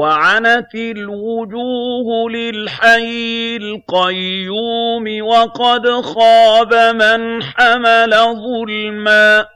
وَعَنَتِ الْوُجُوهُ لِلْحَيِّ الْقَيُّومِ ۖ وَقَدْ خَابَ مَنْ حَمَلَ ظُلْمًا